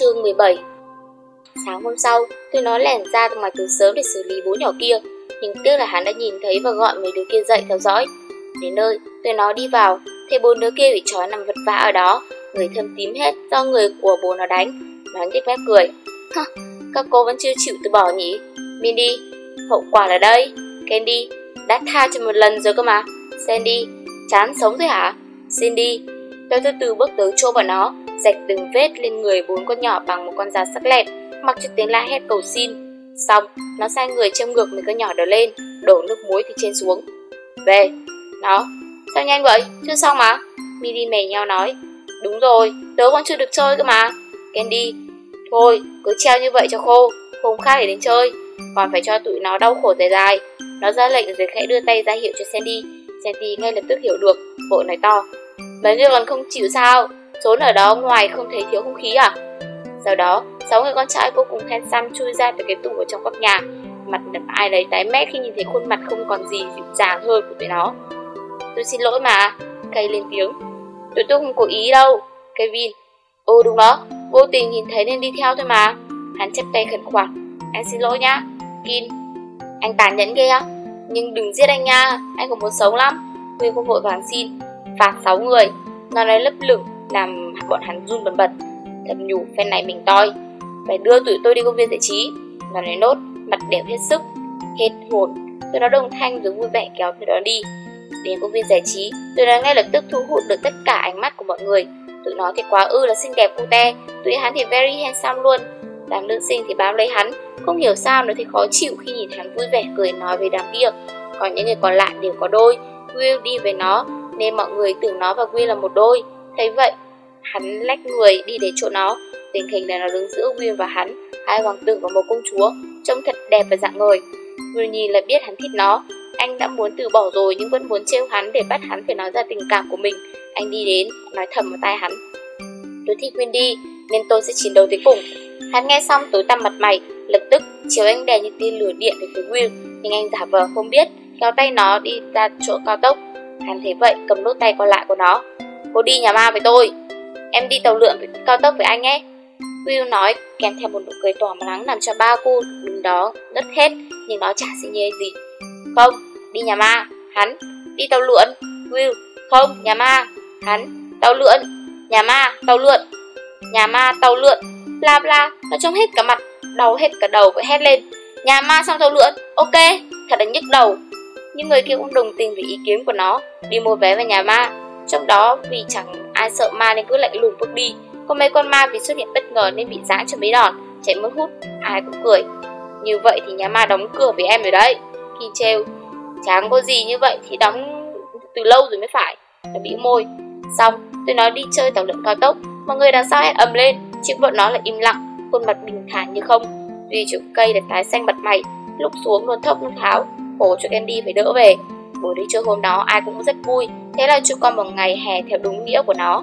Chương 17 Sáng hôm sau, tôi nó lẻn ra ngoài từ sớm để xử lý bố nhỏ kia, nhưng tiếc là hắn đã nhìn thấy và gọi mấy đứa kia dậy theo dõi. Đến nơi, tôi nó đi vào, thấy bốn đứa kia bị trói nằm vật vã ở đó, người thâm tím hết do người của bố nó đánh. Nó tiếp mép cười. Các cô vẫn chưa chịu từ bỏ nhỉ? Mindy, hậu quả là đây. Candy, đã tha cho một lần rồi cơ mà. Sandy, chán sống rồi hả? Cindy, tôi từ từ bước tới chỗ bọn nó, rạch từng vết lên người bốn con nhỏ bằng một con dao sắc lẹt, mặc cho tiếng la hét cầu xin. Xong, nó sai người châm ngược mấy con nhỏ đó lên, đổ nước muối từ trên xuống. Về, nó, sao nhanh vậy, chưa xong mà? miri mè nhau nói, đúng rồi, tớ còn chưa được chơi cơ mà. Candy, thôi, cứ treo như vậy cho khô, hôm khác để đến chơi, còn phải cho tụi nó đau khổ dài dài. Nó ra lệnh rồi khẽ đưa tay ra hiệu cho Sandy, Sandy ngay lập tức hiểu được, vội nói to. Mấy người còn không chịu sao, trốn ở đó ngoài không thấy thiếu không khí à? Sau đó, sáu người con trai vô cùng handsome chui ra từ cái tủ ở trong góc nhà. Mặt đập ai đấy tái mét khi nhìn thấy khuôn mặt không còn gì dịu dàng hơn của tụi nó. Tôi xin lỗi mà, cây lên tiếng. Tụi tôi không cố ý đâu, Kevin. Ừ đúng đó, vô tình nhìn thấy nên đi theo thôi mà. Hắn chép tay khẩn khoản. Anh xin lỗi nhá. Kin, anh tàn nhẫn ghê á. Nhưng đừng giết anh nha, anh còn muốn sống lắm. Nguyên không vội vàng xin. Phạt 6 người. Nó nói lấp lửng, làm bọn hắn run bần bật. Thầm nhủ phen này mình toi. Phải đưa tụi tôi đi công viên giải trí. Nó nói nốt, mặt đẹp hết sức. Hết hồn. Tôi nó đồng thanh rồi vui vẻ kéo tụi đó đi. Đến công viên giải trí, tôi đã ngay lập tức thu hút được tất cả ánh mắt của mọi người. Tụi nó thì quá ư là xinh đẹp cute, tụi hắn thì very handsome luôn. Đám nữ sinh thì bám lấy hắn, không hiểu sao nó thì khó chịu khi nhìn hắn vui vẻ cười nói về đám kia. Còn những người còn lại đều có đôi, Will đi với nó, nên mọi người tưởng nó và Will là một đôi. Thấy vậy, hắn lách người đi đến chỗ nó. Tình hình là nó đứng giữa Will và hắn, hai hoàng tử và một công chúa, trông thật đẹp và dạng ngời. Will nhìn là biết hắn thích nó, anh đã muốn từ bỏ rồi nhưng vẫn muốn trêu hắn để bắt hắn phải nói ra tình cảm của mình. Anh đi đến, nói thầm vào tai hắn. Tôi thích Wendy, nên tôi sẽ chiến đấu tới cùng. Hắn nghe xong tối tăm mặt mày, lập tức chiếu anh đèn như tia lửa điện về phía Will, nhưng anh giả vờ không biết, kéo tay nó đi ra chỗ cao tốc. Hắn thấy vậy, cầm nút tay còn lại của nó. Cô đi nhà ma với tôi. Em đi tàu lượn với cao tốc với anh ấy. Will nói kèm theo một nụ cười tỏa nắng làm cho ba cô đứng đó đất hết, nhưng nó chả suy nghĩ gì. Không, đi nhà ma, hắn, đi tàu lượn, Will, không, nhà ma, hắn, tàu lượn, nhà ma, tàu lượn, nhà ma, tàu lượn, bla bla, nó trông hết cả mặt, đau hết cả đầu và hét lên, nhà ma xong tàu lượn, ok, thật là nhức đầu. Những người kia cũng đồng tình với ý kiến của nó, đi mua vé về nhà ma, trong đó vì chẳng ai sợ ma nên cứ lạnh lùng bước đi, có mấy con ma vì xuất hiện bất ngờ nên bị giã cho mấy đòn, chạy mất hút, ai cũng cười. Như vậy thì nhà ma đóng cửa với em rồi đấy. Khi trêu, chẳng có gì như vậy thì đóng từ lâu rồi mới phải. Nó bị môi. Xong, tôi nói đi chơi tàu lượn cao tốc, mọi người đằng sau hét ầm lên, chứ bọn nó lại im lặng, khuôn mặt bình thản như không. Tuy chịu cây là tái xanh mặt mày, lúc xuống luôn thốc luôn tháo, khổ cho Candy phải đỡ về. Buổi đi chơi hôm đó ai cũng rất vui, thế là cho con một ngày hè theo đúng nghĩa của nó.